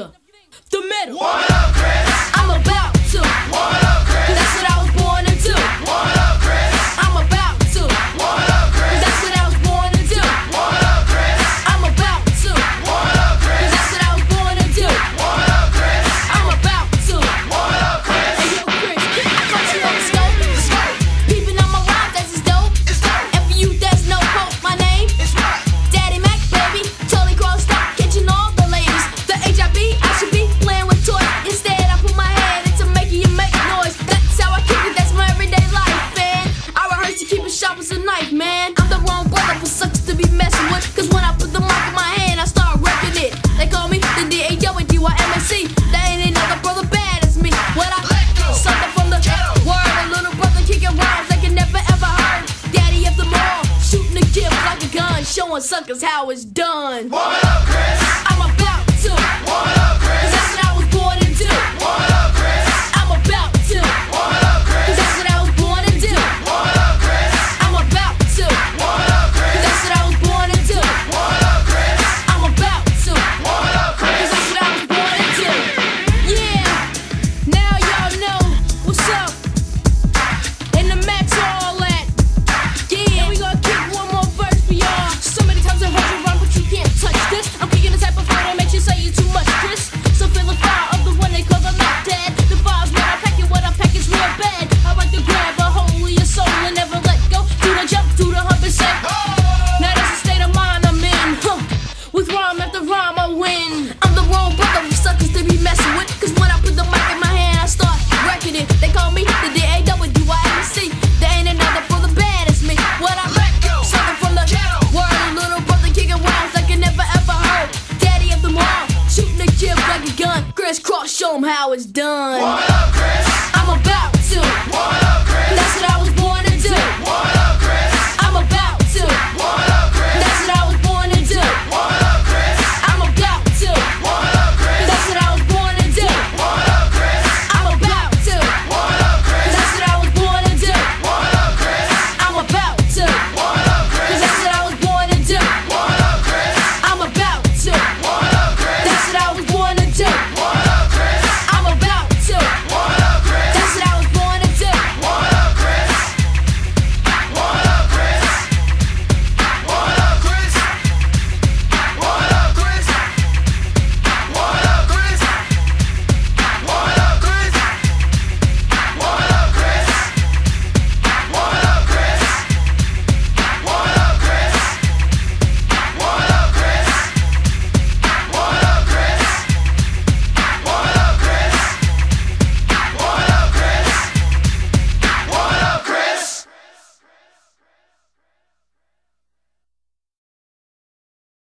nigga. The middle. What? sharp as a knife, man. I'm the wrong brother for sucks to be messing with. Cause when I put the mic in my hand, I start wrecking it. They call me the D-A-O and D-Y-M-A-C. There ain't another brother bad as me. What I let go. Something from the ghetto. word. A little brother kicking rhymes like you never ever heard. Daddy of the all, shooting a gift like a gun, showing suckers how it's done. Warm it up, Chris. show them how it's done. Up, Chris? I'm about to.